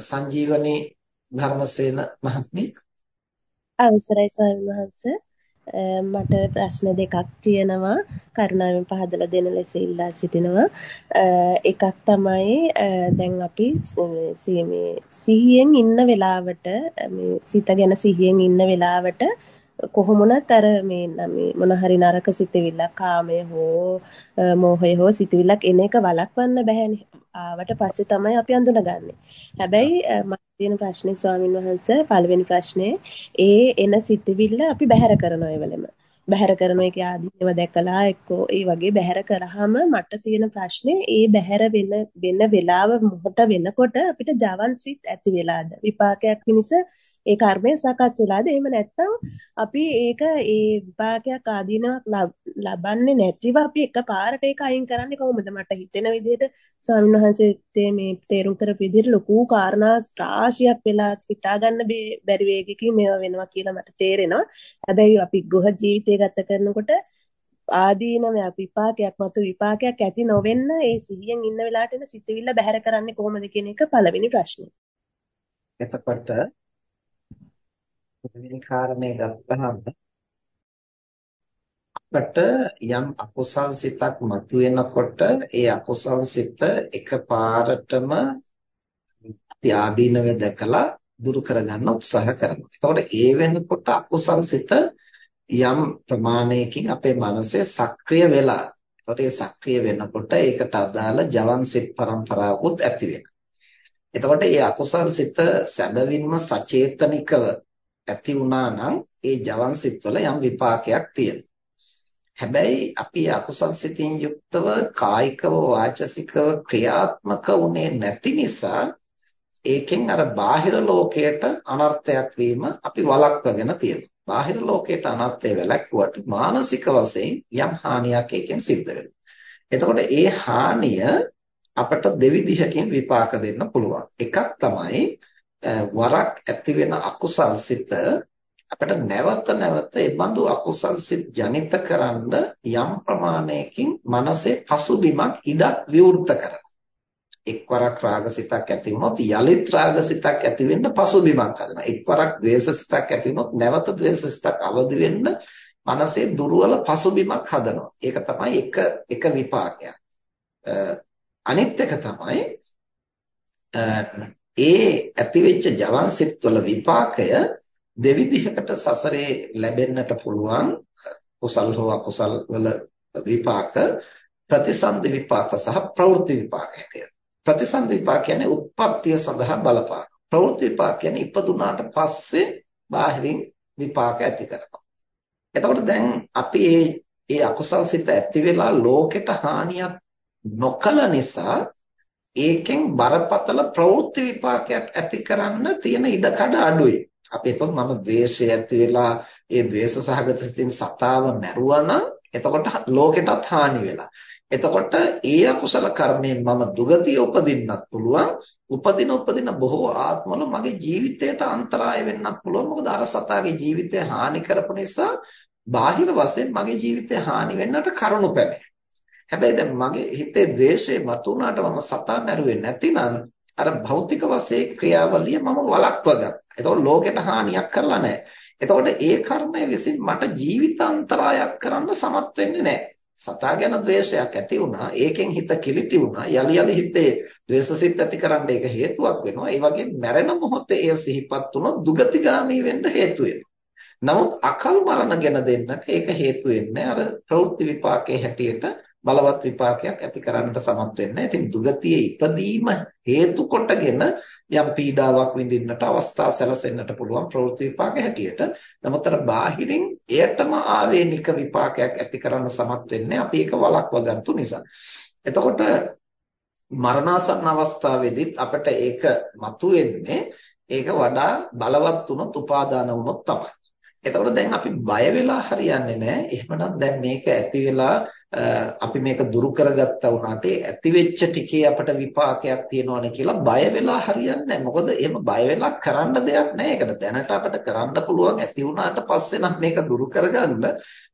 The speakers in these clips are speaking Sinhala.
සංජීවනී ධර්මසේන මහත්මිය අවසරයි ස්වාමීන් වහන්සේ. මට ප්‍රශ්න දෙකක් තියෙනවා. කරුණාවෙන් පහදලා දෙන ලෙස ඉල්ලා සිටිනවා. එකක් තමයි දැන් අපි මේ සිහියෙන් ඉන්න වෙලාවට මේ සිත ගැන සිහියෙන් ඉන්න වෙලාවට කොහොමුණත් අර මේ මේ මොන හරි නරක සිතවිල්ලක් කාමය හෝ මෝහය හෝ සිතවිල්ලක් එන එක වළක්වන්න බෑනේ ආවට පස්සේ තමයි අපි අඳුනගන්නේ. හැබැයි මට තියෙන ප්‍රශ්නේ ස්වාමින් වහන්සේ පළවෙනි ප්‍රශ්නේ ඒ එන සිතවිල්ල අපි බැහැර කරනවා ඒවලම. බැහැර කරන එක ආදීනව දැකලා එක්කෝ ඒ වගේ බැහැර කරාම මට තියෙන ප්‍රශ්නේ ඒ බැහැර වෙන වෙන වෙලාව මොහොත වෙනකොට අපිට ජවන් සිත් ඇති වෙලාද විපාකයක් මිනිස ඒ කර්මය සකස් වෙලාද? එහෙම නැත්නම් අපි ඒක ඒ විපාකයක් ආදීනවක් ලබන්නේ නැතිව අපි එකපාරට ඒක අයින් කරන්නේ කොහොමද? මට හිතෙන විදිහට ස්වාමීන් වහන්සේ මේ තේරුම් කරපු විදිහට ලොකු කාරණා රාශියක් වෙලා හිතා ගන්න බැරි වේගකින් මේවා වෙනවා කියලා මට තේරෙනවා. හැබැයි අපි ගෘහ ජීවිතය ගත කරනකොට ආදීනමයක් විපාකයක් මත විපාකයක් ඇති නොවෙන්න ඒ සිහියෙන් ඉන්න වෙලාවට එන සිතුවිල්ල බැහැර කරන්නේ කොහොමද කියන එක පළවෙනි ප්‍රශ්නේ. එතකොට පළවෙනි කාරණේ ගත්තහම අපට යම් අකුසල් සිතක් මතුවෙනකොට ඒ අකුසල් සිත එකපාරටම අපි ආදීනව දැකලා දුරු කරගන්න උත්සාහ කරනවා. එතකොට ඒ වෙනකොට අකුසල් සිත යම් ප්‍රමාණයකින් අපේ මනසේ සක්‍රිය වෙලා එතකොට ඒ සක්‍රිය වෙනකොට ඒකට අදාළ ජවන් සිත් පරම්පරාවකුත් ඇති වෙනවා. එතකොට මේ අකුසල් සිත සැබවින්ම සචේතනිකව ඇති වුණා නම් ඒ ජවන් සිත්වල යම් විපාකයක් තියෙනවා. හැබැයි අපි අකුසල් සිතින් යුක්තව කායිකව වාචසිකව ක්‍රියාත්මක වුණේ නැති නිසා ඒකෙන් අර බාහිර ලෝකයට අනර්ථයක් වීම අපි වළක්වගෙන තියෙනවා. බාහිර ලෝකයට අනර්ථය වැළැක්වුවට මානසික වශයෙන් යම් හානියක් ඒකෙන් සිද්ධ වෙනවා. එතකොට ඒ හානිය අපට දෙවිධයකින් විපාක දෙන්න පුළුවන්. එකක් තමයි වරක් ඇති වෙන අකුසල් සිත අපිට නැවත නැවත ඒ බඳු අකුසල් සිත් ජනිත කරන්න යම් ප්‍රමාණයකින් මනසේ පසුබිමක් ඉඩක් විවෘත කරනවා. එක්වරක් රාගසිතක් ඇති වුණොත් යලිත් රාගසිතක් ඇති වෙන්න පසුබිමක් හදනවා. එක්වරක් ද්වේෂසිතක් ඇති වුණොත් නැවත ද්වේෂසිතක් අවදි වෙන්න මනසේ දුර්වල පසුබිමක් හදනවා. ඒක තමයි එක එක විපාකයක්. අනිත් එක තමයි ඒ ඇතිවෙච්ච ජවන් සිත්වල විපාකය දෙවිධයකට සසරේ ලැබෙන්නට පුළුවන් කුසල් හෝ අකුසල් වල විපාක ප්‍රතිසන්දි විපාක සහ ප්‍රවෘත්ති විපාක හැටියට. ප්‍රතිසන්දි විපාක කියන්නේ උත්පත්තිය සඳහා බලපාන. ප්‍රවෘත්ති විපාක කියන්නේ ඉපදුනාට පස්සේ බාහිරින් විපාක ඇති කරනවා. එතකොට දැන් අපි මේ ඒ අකුසල් සිත ඇති වෙලා ලෝකෙට හානියක් නොකල නිසා ඒකෙන් බරපතල ප්‍රවෘත්ති විපාකයක් ඇති කරන්න තියෙන ඉඩකඩ අඩුයි. අපි හිතමු මම ද්වේෂය ඇති වෙලා ඒ ද්වේෂ සහගත සිතින් සතාව මැරුවා නම් එතකොට ලෝකෙටත් හානි වෙලා. එතකොට ඒ අකුසල කර්මයෙන් මම දුගතිය උපදින්නත් පුළුවන්. උපදින උපදින බොහෝ ආත්මවල මගේ ජීවිතයට අන්තරාය වෙන්නත් පුළුවන්. මොකද අර සතාගේ ජීවිතය හානි කරපු නිසා බාහිර වශයෙන් මගේ ජීවිතය හානි වෙන්නට කරුණු පැමිණෙනවා. හැබැයි දැන් මගේ හිතේ ද්වේෂය මතුණාට මම සතා මැරුවේ නැතිනම් අර භෞතික වශයෙන් ක්‍රියාවලිය මම වළක්ව ගත්තා. එතකොට ලෝකෙට හානියක් කරලා නැහැ. එතකොට ඒ කර්මය විසින් මට ජීවිතාන්තරායක් කරන්න සමත් වෙන්නේ නැහැ. සතා ගැන ද්වේෂයක් ඇති වුණා. ඒකෙන් හිත කිලිටි වුණා. යලි යලි හිතේ ද්වේෂසිත ඇති කරන්න ඒක හේතුවක් වෙනවා. ඒ වගේම මැරෙන මොහොතේ එය සිහිපත් වුණොත් දුගතිගාමී වෙන්න හේතු නමුත් අකල් මරණ ගැන දෙන්නට ඒක හේතු වෙන්නේ අර ප්‍රවෘත්ති විපාකයේ හැටියට බලවත් විපාකයක් ඇති කරන්නට සමත් වෙන්නේ. ඉතින් දුගතියේ ඉපදීම හේතු කොටගෙන යම් පීඩාවක් විඳින්නට අවස්ථා සැලසෙන්නට පුළුවන් ප්‍රවෘත්ති විපාක හැටියට. නමුත්තර බාහිරින් එයටම ආවේනික විපාකයක් ඇති කරන්න සමත් වෙන්නේ අපි ඒක වළක්වා ගත්තු නිසා. එතකොට මරණාසන්න අවස්ථාවේදීත් අපිට ඒක මතුවෙන්නේ ඒක වඩා බලවත් වුණොත් උපාදාන වුණොත් තමයි. එතකොට දැන් අපි බය වෙලා හරියන්නේ නැහැ. එහෙමනම් දැන් මේක ඇති වෙලා අපි මේක දුරු කරගත්තා වුණාට ඇති වෙච්ච ටිකේ අපට විපාකයක් තියෙනවනේ කියලා බය වෙලා හරියන්නේ නැහැ. මොකද එහෙම බය වෙලා කරන්න දෙයක් නැහැ. ඒකට දැනට අපිට කරන්න පුළුවන් ඇති වුණාට පස්සේ නම් මේක දුරු කරගන්න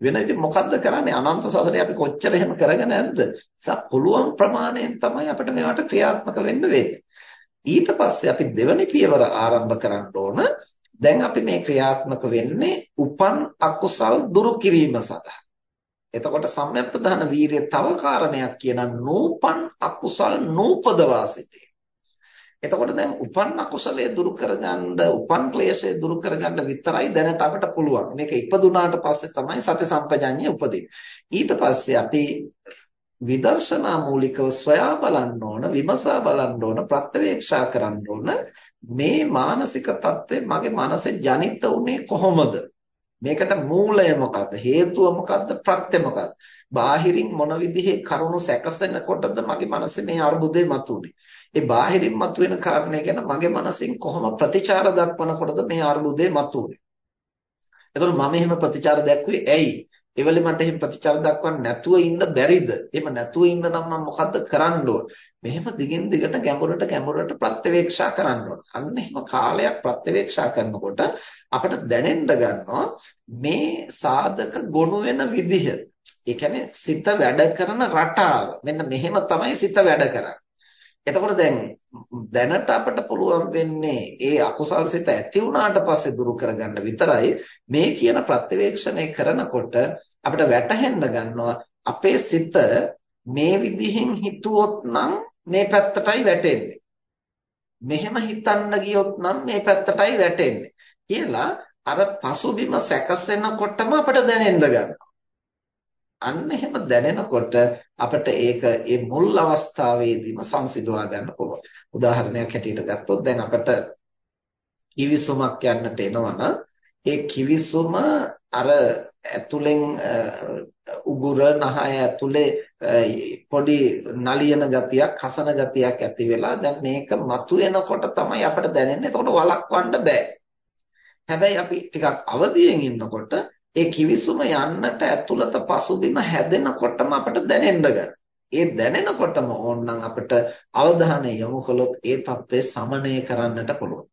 වෙන ඉතින් මොකද්ද කරන්නේ? අනන්ත සසරේ අපි කොච්චර එහෙම කරගෙන නැද්ද? නිසා පුළුවන් ප්‍රමාණයෙන් තමයි අපිට මේවට ක්‍රියාත්මක වෙන්න වෙන්නේ. ඊට පස්සේ අපි දෙවැනි පියවර ආරම්භ කරන්න ඕන දැන් අපි මේ ක්‍රියාත්මක වෙන්නේ උපන් අකුසල් දුරු කිරීම සඳහා. එතකොට සම්‍යක්ප්‍රධාන වීරිය තව කාරණයක් කියන නූපන් අකුසල් නූපදවා සිටේ. එතකොට දැන් උපන් අකුසලයේ දුරු කරගන්න උපන් ක්ලේශය දුරු කරගන්න විතරයි දැනට අපිට පුළුවන්. මේක ඉපදුනාට පස්සේ තමයි සති සම්පජඤ්ඤය උපදින්නේ. ඊට පස්සේ අපි විදර්ශනා මූලිකව සොයා බලන්න ඕන, විමසා බලන්න ඕන, ප්‍රත්‍යවේක්ෂා කරන්න ඕන මේ මානසික தත්ත්වය මගේ මනසේ ජනිත වුනේ කොහොමද? මේකට මූලය මොකද්ද? හේතුව මොකද්ද? ප්‍රත්‍ය මොකද්ද? බාහිරින් මොන විදිහේ කරුණු සැකසෙනකොටද මගේ මනසේ මේ අරුබුදේ මතුනේ? ඒ බාහිරින් මතුවෙන කාරණේ ගැන මගේ මනසින් කොහොම ප්‍රතිචාර දක්වනකොටද මේ අරුබුදේ මතුනේ? එතකොට මම එහෙම ප්‍රතිචාර දැක්ුවේ ඇයි? එවලේ මට එහෙම ප්‍රතිචාර දක්වන්න නැතුව ඉන්න බැරිද? එහෙම නැතුව ඉන්න නම් මම මොකද්ද කරන්න ඕන? මෙහෙම දිගින් දිගට ගැඹුරට ගැඹුරට ප්‍රත්‍යවේක්ෂා කරන්න ඕන. අන්න එහෙම කාලයක් ප්‍රත්‍යවේක්ෂා කරනකොට අපිට දැනෙන්න ගන්නවා මේ සාධක ගොනු වෙන විදිහ. ඒ කියන්නේ සිත වැඩ කරන රටාව. මෙන්න මෙහෙම තමයි සිත වැඩ කරන්නේ. එතකොට දැන් දැනට අපිට පුළුවන් වෙන්නේ ඒ අකුසල් සිත ඇති වුණාට පස්සේ දුරු කරගන්න විතරයි. මේ කියන ප්‍රත්‍යවේක්ෂණය කරනකොට අපිට වැටහෙන්න ගන්නවා අපේ සිත මේ විදිහෙන් හිතුවොත් නම් මේ පැත්තටයි වැටෙන්නේ. මෙහෙම හිතන්න ගියොත් නම් මේ පැත්තටයි වැටෙන්නේ කියලා අර පසුබිම සැකසෙනකොටම අපිට දැනෙන්න ගන්නවා. අන්න එහෙම දැනෙනකොට අපිට ඒක ඒ මුල් අවස්ථාවේදීම සංසිඳවා ගන්න පුළුවන්. උදාහරණයක් හැටියට ගත්තොත් දැන් අපිට කිවිසුමක් යන්නට එනවනම් ඒ කිවිසුම අර ඇතුලෙන් උගුර නහය ඇතුලේ පොඩි නලියන ගතියක් කසන ගතියක් ඇති වෙලා දැන් මේක මතුවෙනකොට තමයි අපිට දැනෙන්නේ. එතකොට වළක්වන්න බෑ. හැබැයි අපි ටිකක් අවදියෙන් ඉන්නකොට ඒ කිවිසුම යන්නට ඇතුළත පසුබිම හැදෙනකොටම අපිට දැනෙන්න ඒ දැනෙනකොටම ඕනනම් අපිට අවධානය යොමු කළොත් ඒ தත්ත්වය සමනය කරන්නට පුළුවන්.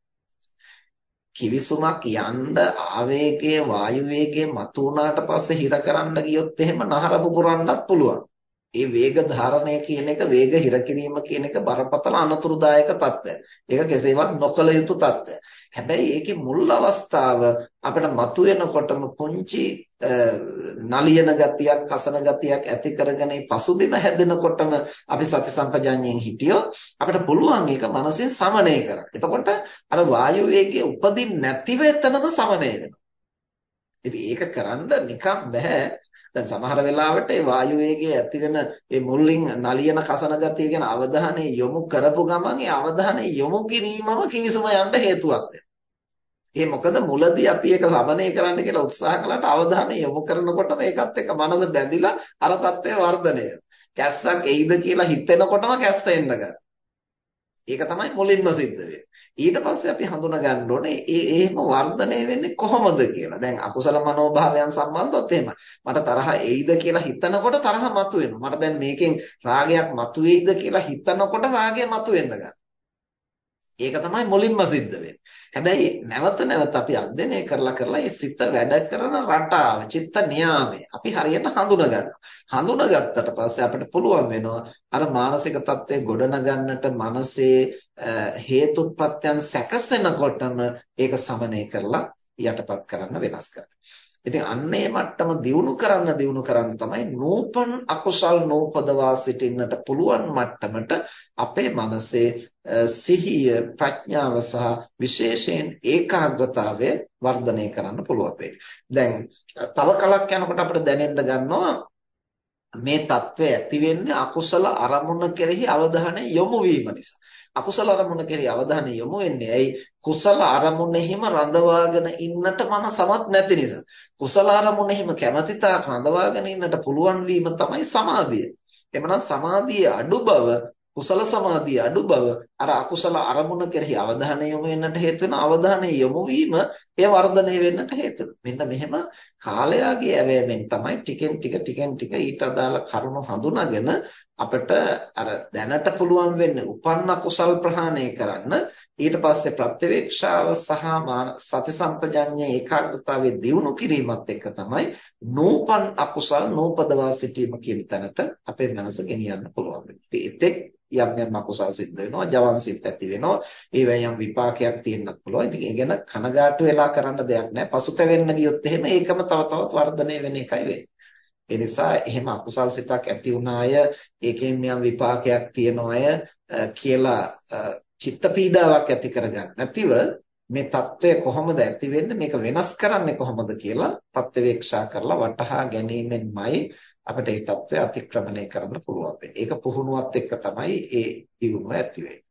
කිවිසුමක් යන්න ආවේගයේ වායු වේගයේ මතු වුණාට පස්සේ හිර කරන්න ගියොත් එහෙම නහර පුපුරන්නත් පුළුවන්. ඒ වේග ධාරණය කියන එක වේග හිර කිරීම කියන එක බරපතල අනතුරුදායක තත්ත්වයක්. ඒක කෙසේවත් නොකළ යුතු තත්ත්වයක්. හැබැයි ඒකේ මුල් අවස්ථාව අපිට මතුවෙනකොටම පුංචි නලියන ගතියක්, කසන ගතියක් ඇති කරගෙන පසුබිම හැදෙනකොටම අපි සති සම්පජාඤ්ඤයෙන් හිටියොත් අපිට පුළුවන් ඒක මනසෙන් සමනය කරන්න. එතකොට අර වායු වේගයේ උපදින්න නැතිව එතනම සමනය වෙනවා. ඉතින් ඒක කරන්න නිකම් බෑ. දැන් සමහර වෙලාවට ඒ වායු වේගයේ ඇති වෙන ඒ මුල්ලින් නලියන කසන ගතිය ගැන අවධානය යොමු කරපු ගමන් ඒ අවධානය යොමු කිරීමම කිවිසුම යන්න හේතුවක් ඒ මොකද මුලදී අපි ඒක සමනය කරන්න කියලා උත්සාහ කළාට අවධානය යොමු කරනකොටම ඒකත් එක්ක මනස බැඳිලා අර தත්ත්වය වර්ධනය කැස්සක් එයිද කියලා හිතෙනකොටම කැස්ස එන්න ගන්නවා. ඒක තමයි මුලින්ම සිද්ධ වෙන්නේ. ඊට පස්සේ අපි හඳුනා ගන්න ඕනේ ඒ එහෙම වර්ධනය වෙන්නේ කොහොමද කියලා. දැන් අකුසල මනෝභාවයන් සම්බන්ධවත් එහෙම. මට තරහ එයිද කියලා හිතනකොට තරහ මතුවෙනවා. මට දැන් මේකෙන් රාගයක් මතුවේයිද කියලා හිතනකොට රාගය මතුවෙන්න ගන්නවා. ඒක තමයි මුලින්ම සිද්ධ වෙන්නේ. හැබැයි නැවත නැවත අපි අධ්‍යයනය කරලා කරලා මේ සිත වැඩ කරන රටාව, චිත්ත නියාමය අපි හරියට හඳුනා හඳුනාගත්තට පස්සේ අපිට පුළුවන් වෙනවා අර මානසික தත්ත්වය ගොඩනගන්නට මනසේ හේතු ප්‍රත්‍යයන් සැකසෙනකොටම ඒක සමනය කරලා යටපත් කරන්න වෙනස් කරන්න. ඉතින් අන්නේ මට්ටම දියුණු කරන්න දියුණු කරන්න තමයි නූපන් අකුසල් නූපදවා සිටින්නට පුළුවන් මට්ටමට අපේ මනසේ සිහිය ප්‍රඥාව සහ විශේෂයෙන් ඒකාග්‍රතාවය වර්ධනය කරන්න පුළුවන් වෙන්නේ. දැන් තව කලක් යනකොට අපිට දැනෙන්න ගන්නවා මේ தત્ත්වය ඇති වෙන්නේ අකුසල අරමුණ කෙරෙහි අවධානය යොමු වීම නිසා. අකුසල අරමුණ කෙරෙහි අවධානය යොමු වෙන්නේ ඇයි? කුසල අරමුණෙහිම රඳවාගෙන ඉන්නට මම සමත් නැති නිසා. කුසල අරමුණෙහිම කැමැතිතාක් රඳවාගෙන ඉන්නට පුළුවන් වීම තමයි සමාධිය. එමනම් සමාධියේ අඩු බව කුසල සමාධිය අඩු බව අර අකුසල අරමුණ කෙරෙහි අවධානය යොමු වෙන්නට හේතු වෙන අවධානය යොමු වීම එය වර්ධනය වෙන්නට හේතු මෙන්න මෙහෙම කාලයාගේ ඇවෑමෙන් තමයි ටිකෙන් ටික ටිකෙන් ටික ඊට අදාළ කරුණු හඳුනාගෙන අපිට අර දැනට පුළුවන් වෙන්නේ උපන්න කුසල් ප්‍රහාණය කරන්න ඊට පස්සේ ප්‍රත්‍යවේක්ෂාව සහ සති සම්පජඤ්ඤේ ඒකාග්‍රතාවයේ දියුණු කිරීමත් එක්ක තමයි නූපන් අකුසල් නූපදවා සිටීම කියන තැනට අපේ මනස ගෙනියන්න පුළුවන් වෙන්නේ. යම් යම් අකුසල් සිද්ධ වෙනවා, ජවන් සිත් ඇති වෙනවා. ඒවෙන් යම් විපාකයක් තියෙන්නත් පුළුවන්. ඉතින් ඒ ගැන කනගාටු වෙලා කරන්න දෙයක් නැහැ. පසුතැවෙන්න ගියොත් එහෙම ඒකම තව තවත් වර්ධනය වෙන එකයි වෙන්නේ. ඒ නිසා එහෙම අකුසල් සිතක් ඇති වුණාය ඒකෙන් යම් විපාකයක් තියනවාය කියලා චිත්ත පීඩාවක් ඇති කරගන්න නැතිව මේ தত্ত্বය කොහොමද ඇති වෙන්නේ මේක වෙනස් කරන්නේ කොහොමද කියලා ප්‍රත්‍යවේක්ෂා කරලා වටහා ගැනීමෙන්මයි අපිට මේ தত্ত্বය අතික්‍රමණය කරන්න පුළුවන් වෙන්නේ. ඒක පුහුණුවත් එක්ක තමයි ඒ දියුණුව ඇති වෙන්නේ.